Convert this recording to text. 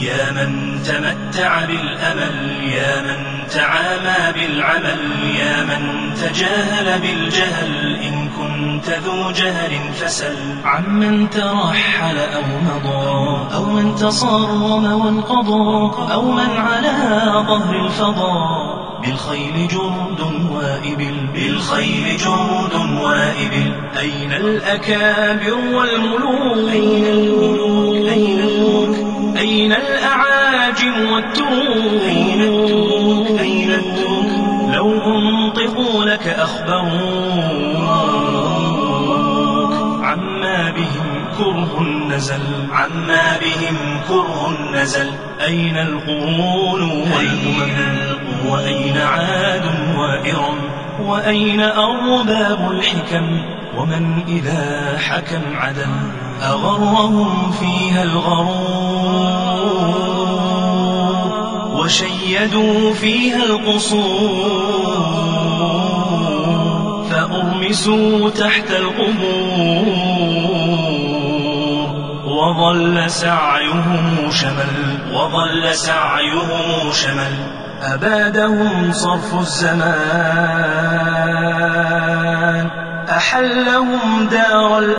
يا من تمتع بالأمل يا من تعامى بالعمل يا من تجاهل بالجهل إن كنت ذو جهل فسل. عمن ترحل أو مضى أو من تصرم وانقضى أو من على ظهر الفضاء بالخيل جرد وائبل بالخيل جرد وائبل أين الأكابر والملوك الأعاجم والترك أين الترك أين الترك لو أنطقوا لك أخبروك. عما بهم كره نزل عما بهم كره نزل. أين القرون والأمم وأين عاد وإرم؟ وأين أرباب الحكم؟ ومن إذا حكم عدل؟ أغرهم فيها الغرور. وشيدوا فيها القصور فأرمسوا تحت القبور. وظل سعيهم شمل وظل سعيهم شمل أبادهم صرف الزمان. أحلهم دار